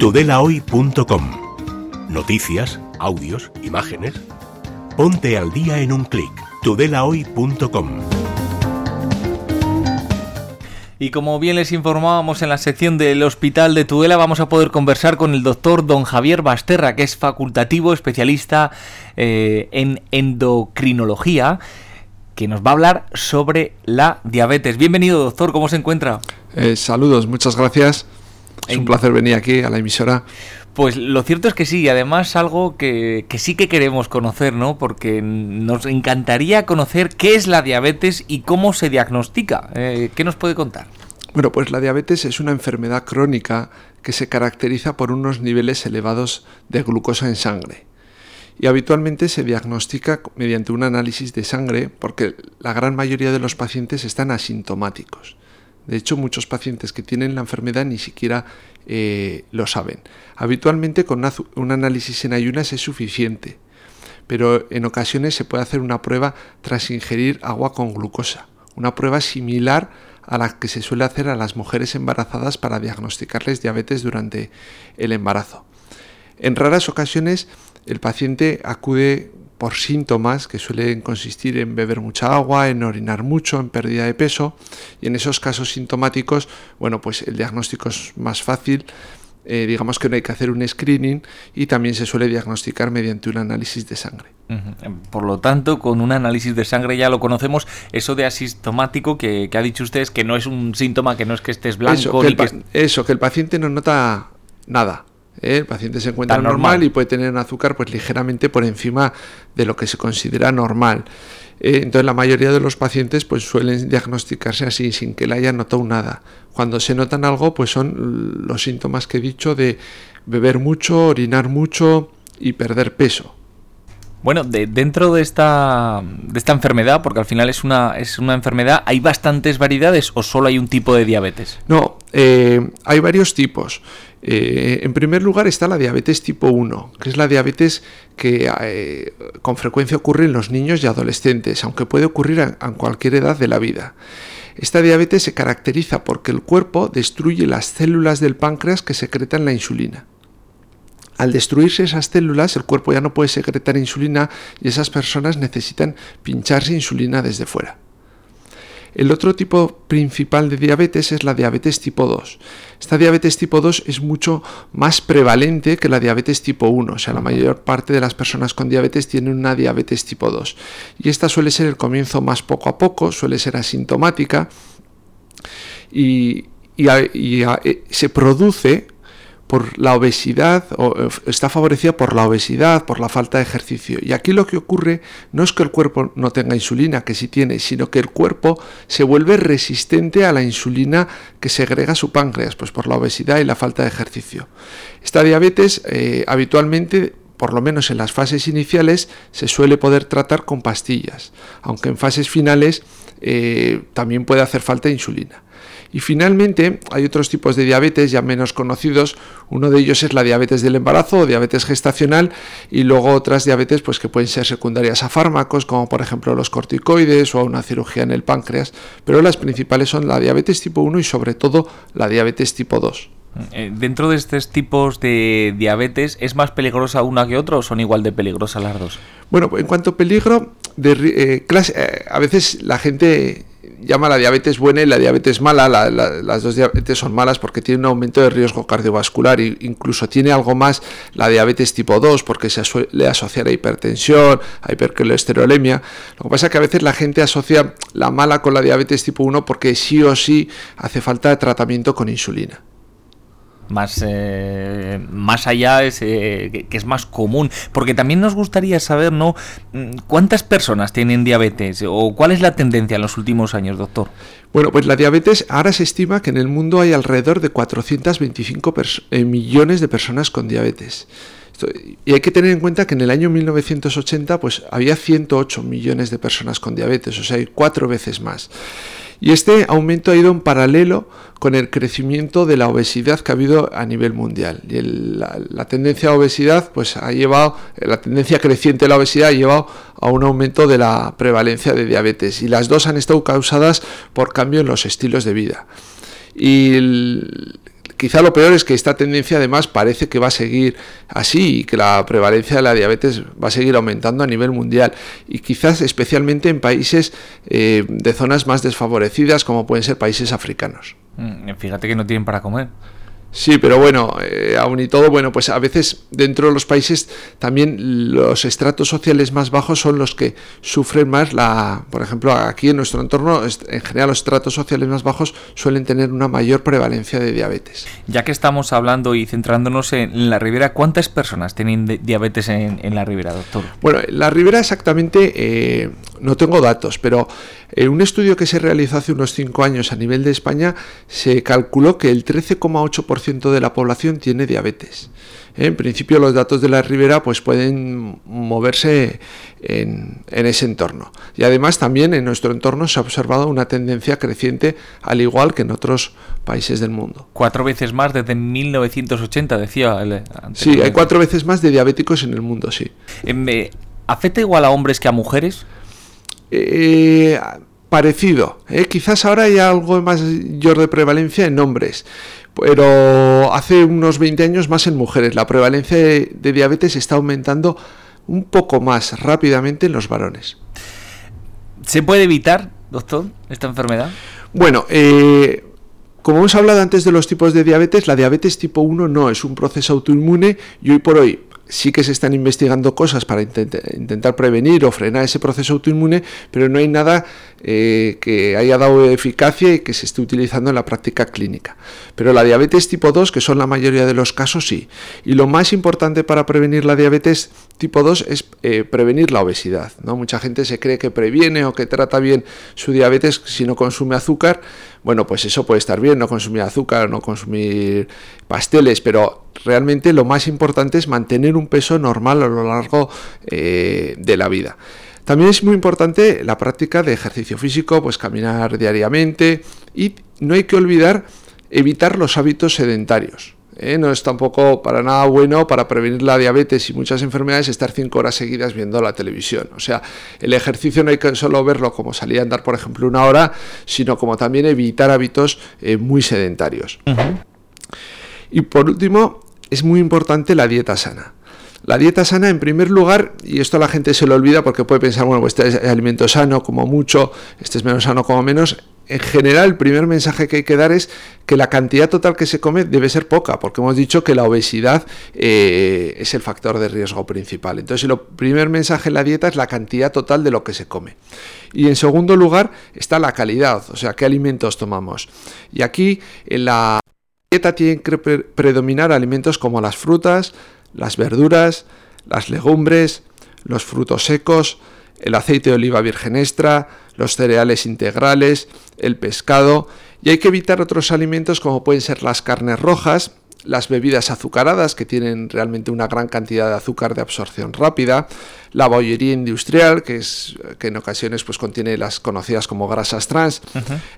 tudelahoy.com. Noticias, audios, imágenes. Ponte al día en un clic. tudelahoy.com. Y como bien les informábamos en la sección del Hospital de Tudela, vamos a poder conversar con el doctor don Javier Basterra, que es facultativo especialista eh, en endocrinología, que nos va a hablar sobre la diabetes. Bienvenido, doctor, ¿cómo se encuentra? Eh, saludos, muchas gracias. Es un placer venir aquí a la emisora. Pues lo cierto es que sí, y además algo que, sí que queremos conocer, ¿no? Porque nos encantaría conocer qué es la diabetes y cómo se diagnostica. Eh, ¿Qué nos puede contar? Bueno, pues la diabetes es una enfermedad crónica que se caracteriza por unos niveles elevados de glucosa en sangre. Y habitualmente se diagnostica mediante un análisis de sangre porque la gran mayoría de los pacientes están asintomáticos. De hecho, muchos pacientes que tienen la enfermedad ni siquiera eh, lo saben. Habitualmente con un análisis en ayunas es suficiente, pero en ocasiones se puede hacer una prueba tras ingerir agua con glucosa, una prueba similar a la que se suele hacer a las mujeres embarazadas para diagnosticarles diabetes durante el embarazo. En raras ocasiones el paciente acude por síntomas que suelen consistir en beber mucha agua, en orinar mucho, en pérdida de peso y en esos casos sintomáticos, bueno, pues el diagnóstico es más fácil. Eh, digamos que no hay que hacer un screening y también se suele diagnosticar mediante un análisis de sangre. Por lo tanto, con un análisis de sangre ya lo conocemos, eso de asintomático que, ha dicho usted, que no es un síntoma, que no es que estés blanco. eso que el paciente no nota nada, ¿eh? El paciente se encuentra normal, y puede tener un azúcar pues ligeramente por encima de lo que se considera normal. Eh, entonces la mayoría de los pacientes pues suelen diagnosticarse así sin que le hayan notado nada. Cuando se notan algo pues son los síntomas que he dicho de beber mucho, orinar mucho y perder peso. Bueno, de, dentro de esta, de esta enfermedad, porque al final es una, es una enfermedad, ¿hay bastantes variedades o solo hay un tipo de diabetes? No, eh, hay varios tipos. Eh, en primer lugar está la diabetes tipo 1, que es la diabetes que eh, con frecuencia ocurre en los niños y adolescentes, aunque puede ocurrir a cualquier edad de la vida. Esta diabetes se caracteriza porque el cuerpo destruye las células del páncreas que secretan la insulina. Al destruirse esas células, el cuerpo ya no puede secretar insulina y esas personas necesitan pincharse insulina desde fuera. El otro tipo principal de diabetes es la diabetes tipo 2. Esta diabetes tipo 2 es mucho más prevalente que la diabetes tipo 1, o sea, la mayor parte de las personas con diabetes tienen una diabetes tipo 2. Y esta suele ser el comienzo más poco a poco, suele ser asintomática y, eh, se produce por la obesidad, o eh, está favorecida por la obesidad, por la falta de ejercicio. Y aquí lo que ocurre no es que el cuerpo no tenga insulina, que sí tiene, sino que el cuerpo se vuelve resistente a la insulina que segrega su páncreas, pues por la obesidad y la falta de ejercicio. Esta diabetes eh, habitualmente por lo menos en las fases iniciales, se suele poder tratar con pastillas, aunque en fases finales eh, también puede hacer falta insulina. Y finalmente hay otros tipos de diabetes ya menos conocidos. Uno de ellos es la diabetes del embarazo o diabetes gestacional y luego otras diabetes pues, que pueden ser secundarias a fármacos como por ejemplo los corticoides o a una cirugía en el páncreas. Pero las principales son la diabetes tipo 1 y sobre todo la diabetes tipo 2. Eh, dentro de estos tipos de diabetes, ¿es más peligrosa una que otra o son igual de peligrosas las dos? Bueno, en cuanto a peligro, de, eh, eh, a veces la gente llama la diabetes buena y la diabetes mala. las dos diabetes son malas porque tienen un aumento de riesgo cardiovascular e incluso tiene algo más la diabetes tipo 2 porque se suele asociar a hipertensión, a hipercolesterolemia. Lo que pasa es que a veces la gente asocia la mala con la diabetes tipo 1 porque sí o sí hace falta tratamiento con insulina más, eh, más allá es, eh, que es más común. Porque también nos gustaría saber, ¿no? Mm, ¿Cuántas personas tienen diabetes? ¿O cuál es la tendencia en los últimos años, doctor? Bueno, pues la diabetes ahora se estima que en el mundo hay alrededor de 425 eh, millones de personas con diabetes. Y hay que tener en cuenta que en el año 1980 pues, había 108 millones de personas con diabetes, o sea, hay cuatro veces más. Y este aumento ha ido en paralelo con el crecimiento de la obesidad que ha habido a nivel mundial. Y la, tendencia a obesidad, pues ha llevado, la tendencia creciente de la obesidad ha llevado a un aumento de la prevalencia de diabetes. Y las dos han estado causadas por cambio en los estilos de vida. Y quizá lo peor es que esta tendencia además parece que va a seguir así y que la prevalencia de la diabetes va a seguir aumentando a nivel mundial y quizás especialmente en países eh, de zonas más desfavorecidas como pueden ser países africanos. Mm, fíjate que no tienen para comer. Sí, pero bueno, eh, aún y todo, bueno, pues a veces dentro de los países también los estratos sociales más bajos son los que sufren más la, por ejemplo, aquí en nuestro entorno, en general los estratos sociales más bajos suelen tener una mayor prevalencia de diabetes. Ya que estamos hablando y centrándonos en la ribera, ¿cuántas personas tienen diabetes en, la ribera, doctor? Bueno, la ribera exactamente eh, no tengo datos, pero en un estudio que se realizó hace unos 5 años a nivel de España se calculó que el 13,8% de la población tiene diabetes. En principio los datos de la ribera pues pueden moverse en, ese entorno. Y además también en nuestro entorno se ha observado una tendencia creciente al igual que en otros países del mundo. Cuatro veces más desde 1980 decía el Sí, hay cuatro veces más de diabéticos en el mundo, sí. Eh, ¿Afecta igual a hombres que a mujeres? Eh, parecido. ¿eh? Quizás ahora hay algo mayor de prevalencia en hombres, pero hace unos 20 años más en mujeres. La prevalencia de, diabetes está aumentando un poco más rápidamente en los varones. ¿Se puede evitar, doctor, esta enfermedad? Bueno, eh, como hemos hablado antes de los tipos de diabetes, la diabetes tipo 1 no es un proceso autoinmune y hoy por hoy sí que se están investigando cosas para intentar prevenir o frenar ese proceso autoinmune, pero no hay nada eh, que haya dado eficacia y que se esté utilizando en la práctica clínica. Pero la diabetes tipo 2, que son la mayoría de los casos, sí. Y lo más importante para prevenir la diabetes tipo 2 es eh, prevenir la obesidad. ¿no? Mucha gente se cree que previene o que trata bien su diabetes si no consume azúcar. Bueno, pues eso puede estar bien, no consumir azúcar, no consumir pasteles, pero realmente lo más importante es mantener un peso normal a lo largo eh, de la vida. También es muy importante la práctica de ejercicio físico, pues caminar diariamente y no hay que olvidar evitar los hábitos sedentarios. ¿Eh? No es tampoco para nada bueno para prevenir la diabetes y muchas enfermedades estar cinco horas seguidas viendo la televisión. O sea, el ejercicio no hay que solo verlo como salir a andar, por ejemplo, una hora, sino como también evitar hábitos eh, muy sedentarios. Y por último, es muy importante la dieta sana. La dieta sana, en primer lugar, y esto la gente se lo olvida porque puede pensar, bueno, pues este es alimento sano como mucho, este es menos sano como menos. En general, el primer mensaje que hay que dar es que la cantidad total que se come debe ser poca, porque hemos dicho que la obesidad eh, es el factor de riesgo principal. Entonces, el primer mensaje en la dieta es la cantidad total de lo que se come. Y en segundo lugar está la calidad, o sea, qué alimentos tomamos. Y aquí en la dieta tienen que predominar alimentos como las frutas, las verduras, las legumbres, los frutos secos, el aceite de oliva virgen extra, los cereales integrales, el pescado, y hay que evitar otros alimentos como pueden ser las carnes rojas, las bebidas azucaradas que tienen realmente una gran cantidad de azúcar de absorción rápida, la bollería industrial que es que en ocasiones pues contiene las conocidas como grasas trans.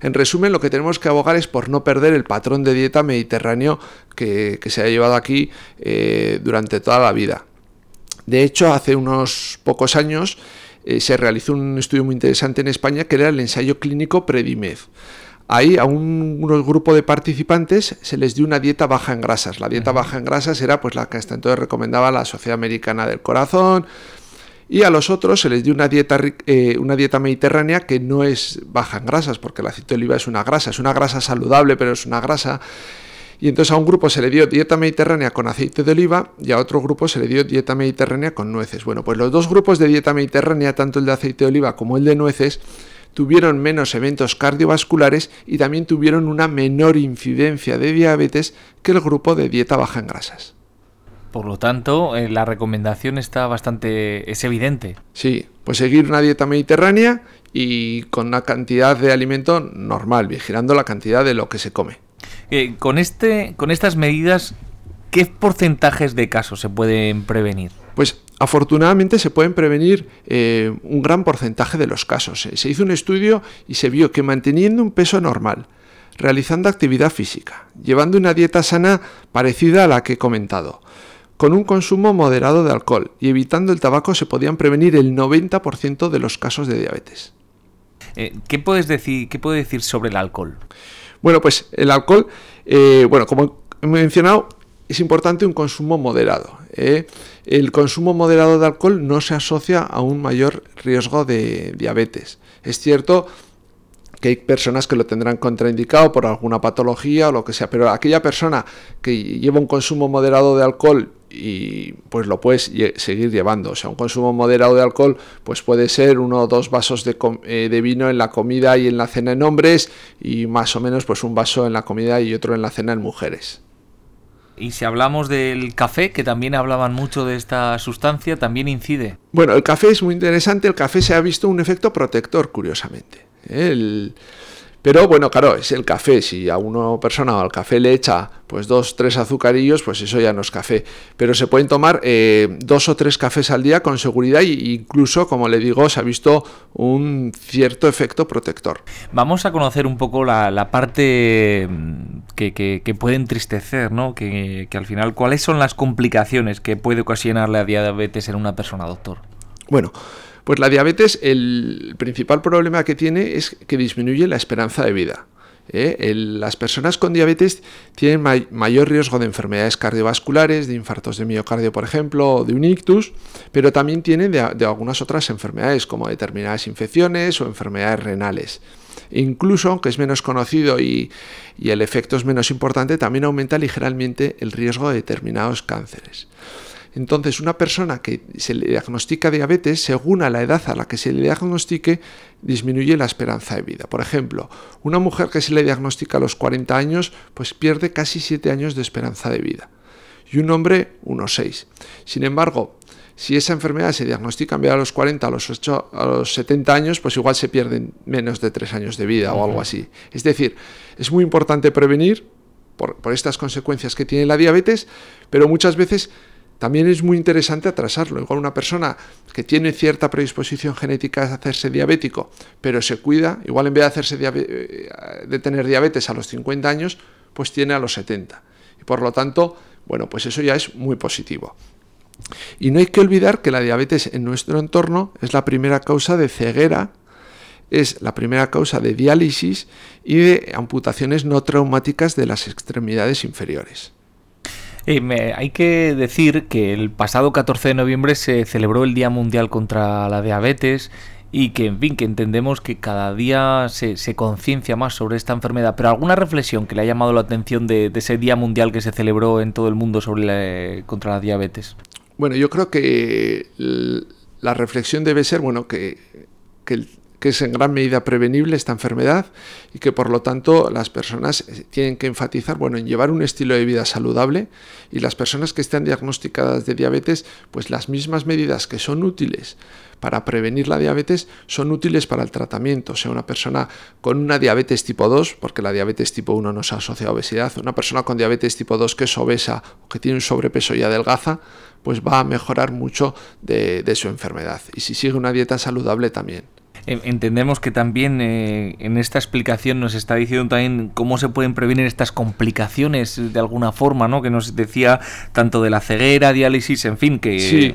En resumen, lo que tenemos que abogar es por no perder el patrón de dieta mediterráneo que, se ha llevado aquí eh, durante toda la vida. De hecho, hace unos pocos años eh, se realizó un estudio muy interesante en España que era el ensayo clínico Predimed. Ahí a un, grupo de participantes se les dio una dieta baja en grasas. La dieta baja en grasas era pues la que hasta entonces recomendaba la Sociedad Americana del Corazón. Y a los otros se les dio una dieta, eh, una dieta mediterránea que no es baja en grasas, porque el aceite de oliva es una grasa, es una grasa saludable, pero es una grasa. Y entonces a un grupo se le dio dieta mediterránea con aceite de oliva y a otro grupo se le dio dieta mediterránea con nueces. Bueno, pues los dos grupos de dieta mediterránea, tanto el de aceite de oliva como el de nueces, tuvieron menos eventos cardiovasculares y también tuvieron una menor incidencia de diabetes que el grupo de dieta baja en grasas. Por lo tanto, eh, la recomendación está bastante. es evidente. Sí, pues seguir una dieta mediterránea y con una cantidad de alimento normal, vigilando la cantidad de lo que se come. Eh, con, este, con estas medidas, ¿qué porcentajes de casos se pueden prevenir? Pues afortunadamente se pueden prevenir eh, un gran porcentaje de los casos. Se hizo un estudio y se vio que manteniendo un peso normal, realizando actividad física, llevando una dieta sana parecida a la que he comentado, con un consumo moderado de alcohol y evitando el tabaco se podían prevenir el 90% de los casos de diabetes. Eh, ¿qué, puedes decir, ¿Qué puede decir sobre el alcohol? Bueno, pues el alcohol, eh, bueno, como he mencionado, es importante un consumo moderado. ¿eh? El consumo moderado de alcohol no se asocia a un mayor riesgo de diabetes. Es cierto que hay personas que lo tendrán contraindicado por alguna patología o lo que sea, pero aquella persona que lleva un consumo moderado de alcohol y pues lo puedes seguir llevando. O sea, un consumo moderado de alcohol pues puede ser uno o dos vasos de, eh, de, vino en la comida y en la cena en hombres y más o menos pues un vaso en la comida y otro en la cena en mujeres. Y si hablamos del café, que también hablaban mucho de esta sustancia, también incide. Bueno, el café es muy interesante. El café se ha visto un efecto protector, curiosamente. El, pero bueno, claro, es el café. Si a una persona al café le echa pues dos, tres azucarillos, pues eso ya no es café. Pero se pueden tomar eh, dos o tres cafés al día con seguridad e incluso, como le digo, se ha visto un cierto efecto protector. Vamos a conocer un poco la, parte mm, que, puede entristecer, ¿no? Que, que al final, ¿cuáles son las complicaciones que puede ocasionar la diabetes en una persona, doctor? Bueno, pues la diabetes, el principal problema que tiene es que disminuye la esperanza de vida. ¿eh? las personas con diabetes tienen mayor riesgo de enfermedades cardiovasculares, de infartos de miocardio, por ejemplo, o de un ictus, pero también tienen de, algunas otras enfermedades, como determinadas infecciones o enfermedades renales. Incluso, aunque es menos conocido y, y el efecto es menos importante, también aumenta ligeramente el riesgo de determinados cánceres. Entonces, una persona que se le diagnostica diabetes, según a la edad a la que se le diagnostique, disminuye la esperanza de vida. Por ejemplo, una mujer que se le diagnostica a los 40 años, pues pierde casi 7 años de esperanza de vida. Y un hombre, unos 6. Sin embargo, si esa enfermedad se diagnostica en vez de a los 40, a los, 8, a los 70 años, pues igual se pierden menos de 3 años de vida o algo así. Es decir, es muy importante prevenir por, por estas consecuencias que tiene la diabetes, pero muchas veces también es muy interesante atrasarlo. Igual una persona que tiene cierta predisposición genética a hacerse diabético, pero se cuida, igual en vez de, hacerse eh, de tener diabetes a los 50 años, pues tiene a los 70. Y por lo tanto, bueno, pues eso ya es muy positivo. Y no hay que olvidar que la diabetes en nuestro entorno es la primera causa de ceguera, es la primera causa de diálisis y de amputaciones no traumáticas de las extremidades inferiores. Eh, hay que decir que el pasado 14 de noviembre se celebró el Día Mundial contra la Diabetes y que, en fin, que entendemos que cada día se, conciencia más sobre esta enfermedad. Pero alguna reflexión que le ha llamado la atención de, ese Día Mundial que se celebró en todo el mundo sobre contra la diabetes. Bueno, yo creo que la reflexión debe ser, bueno, que, que el que es en gran medida prevenible esta enfermedad y que por lo tanto las personas eh, tienen que enfatizar bueno, en llevar un estilo de vida saludable y las personas que están diagnosticadas de diabetes, pues las mismas medidas que son útiles para prevenir la diabetes son útiles para el tratamiento. O sea, una persona con una diabetes tipo 2, porque la diabetes tipo 1 no se asocia a obesidad, una persona con diabetes tipo 2 que es obesa o que tiene un sobrepeso y adelgaza, pues va a mejorar mucho de, de su enfermedad. Y si sigue una dieta saludable también entendemos que también eh, en esta explicación nos está diciendo también cómo se pueden prevenir estas complicaciones de alguna forma, ¿no? Que nos decía tanto de la ceguera, diálisis, en fin, que... Sí.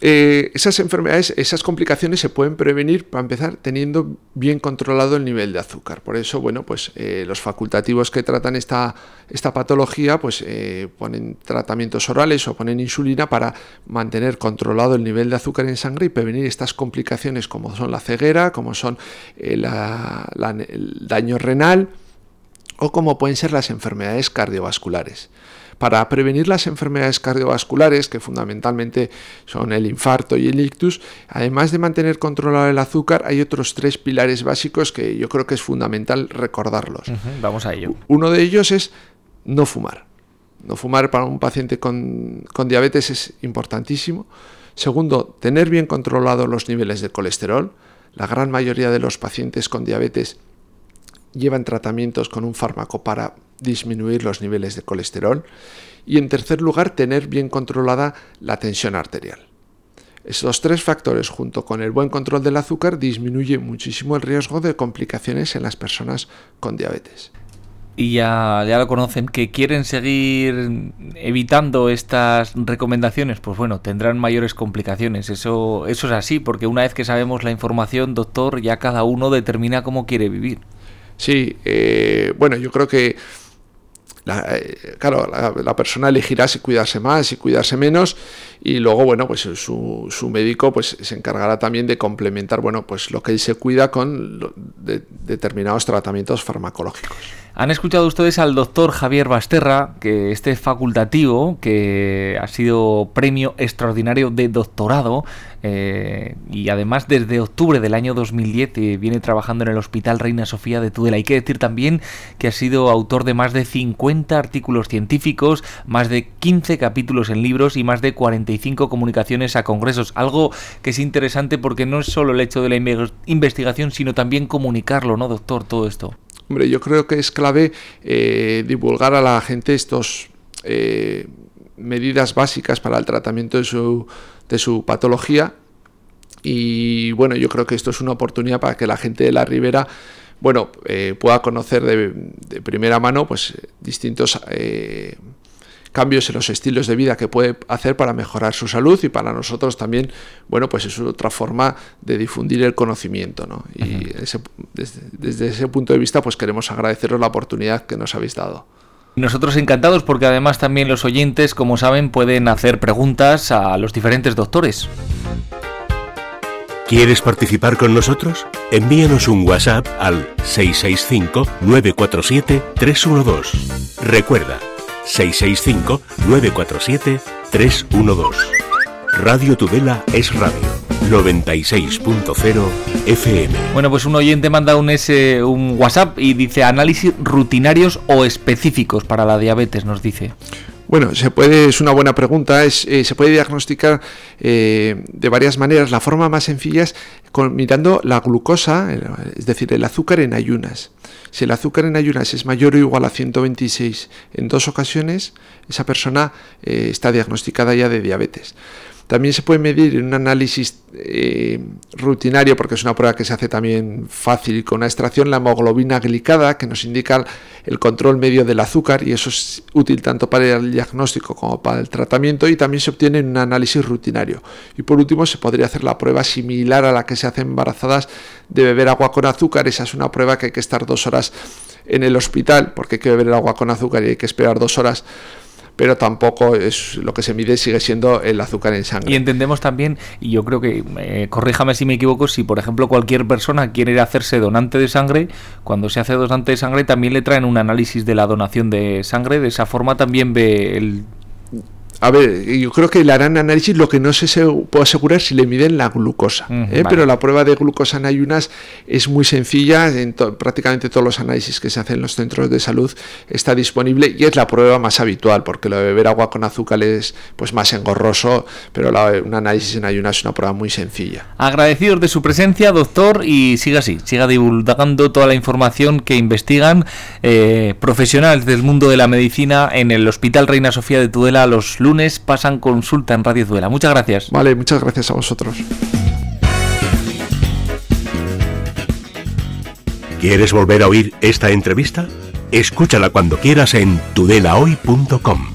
Eh, esas enfermedades, esas complicaciones se pueden prevenir, para empezar, teniendo bien controlado el nivel de azúcar. Por eso, bueno, pues eh, los facultativos que tratan esta, esta patología, pues eh, ponen tratamientos orales o ponen insulina para mantener controlado el nivel de azúcar en sangre y prevenir estas complicaciones como son la ceguera, como son el daño renal o como pueden ser las enfermedades cardiovasculares para prevenir las enfermedades cardiovasculares, que fundamentalmente son el infarto y el ictus, además de mantener controlado el azúcar, hay otros tres pilares básicos que yo creo que es fundamental recordarlos. vamos a ello. Uno de ellos es no fumar. No fumar para un paciente con, con diabetes es importantísimo. Segundo, tener bien controlados los niveles de colesterol. La gran mayoría de los pacientes con diabetes llevan tratamientos con un fármaco para disminuir los niveles de colesterol y en tercer lugar tener bien controlada la tensión arterial. Estos tres factores junto con el buen control del azúcar disminuyen muchísimo el riesgo de complicaciones en las personas con diabetes. Y ya, ya lo conocen, que quieren seguir evitando estas recomendaciones, pues bueno, tendrán mayores complicaciones. Eso, eso es así, porque una vez que sabemos la información, doctor, ya cada uno determina cómo quiere vivir. Sí, eh, bueno, yo creo que eh, claro, la, persona elegirá si cuidarse más, si cuidarse menos, y luego, bueno, pues su, su médico pues, se encargará también de complementar, bueno, pues lo que se cuida con determinados tratamientos farmacológicos. Han escuchado ustedes al doctor Javier Basterra, que este es facultativo, que ha sido premio extraordinario de doctorado eh, y además desde octubre del año 2010 eh, viene trabajando en el Hospital Reina Sofía de Tudela. Hay que decir también que ha sido autor de más de 50 artículos científicos, más de 15 capítulos en libros y más de 45 comunicaciones a congresos. Algo que es interesante porque no es solo el hecho de la investigación, sino también comunicarlo, ¿no, doctor? Todo esto. Hombre, yo creo que es clave eh, divulgar a la gente estos eh, medidas básicas para el tratamiento de su, de su patología. Y bueno, yo creo que esto es una oportunidad para que la gente de la Ribera bueno, eh, pueda conocer de, de, primera mano pues distintos cambios en los estilos de vida que puede hacer para mejorar su salud y para nosotros también, bueno, pues es otra forma de difundir el conocimiento, ¿no? Y desde, ese punto de vista, pues queremos agradeceros la oportunidad que nos habéis dado. Nosotros encantados porque además también los oyentes, como saben, pueden hacer preguntas a los diferentes doctores. ¿Quieres participar con nosotros? Envíanos un WhatsApp al 665 947 312. Recuerda, 665-947-312. Radio Tudela es radio. 96.0 FM. Bueno, pues un oyente manda un, un WhatsApp y dice análisis rutinarios o específicos para la diabetes, nos dice. Bueno, se puede, es una buena pregunta. Es, eh, se puede diagnosticar eh, de varias maneras. La forma más sencilla es mirando la glucosa, es decir, el azúcar en ayunas. Si el azúcar en ayunas es mayor o igual a 126 en dos ocasiones, esa persona eh, está diagnosticada ya de diabetes. También se puede medir en un análisis eh, rutinario, porque es una prueba que se hace también fácil con una extracción, la hemoglobina glicada, que nos indica el control medio del azúcar, y eso es útil tanto para el diagnóstico como para el tratamiento, y también se obtiene en un análisis rutinario. Y por último, se podría hacer la prueba similar a la que se hace embarazadas de beber agua con azúcar. Esa es una prueba que hay que estar dos horas en el hospital, porque hay que beber agua con azúcar y hay que esperar dos horas pero tampoco es lo que se mide sigue siendo el azúcar en sangre. Y entendemos también, y yo creo que, eh, corríjame si me equivoco, si por ejemplo cualquier persona quiere hacerse donante de sangre, cuando se hace donante de sangre también le traen un análisis de la donación de sangre, de esa forma también ve el a ver, yo creo que le harán análisis, lo que no se puedo asegurar si le miden la glucosa, ¿eh? pero la prueba de glucosa en ayunas es muy sencilla, en prácticamente todos los análisis que se hacen en los centros de salud está disponible y es la prueba más habitual, porque lo de beber agua con azúcar es pues más engorroso, pero un análisis en ayunas es una prueba muy sencilla. Agradecidos de su presencia, doctor, y siga así, siga divulgando toda la información que investigan eh, profesionales del mundo de la medicina en el Hospital Reina Sofía de Tudela los lunes pasan consulta en Radio Duela. Muchas gracias. Vale, muchas gracias a vosotros. ¿Quieres volver a oír esta entrevista? Escúchala cuando quieras en tudelahoy.com.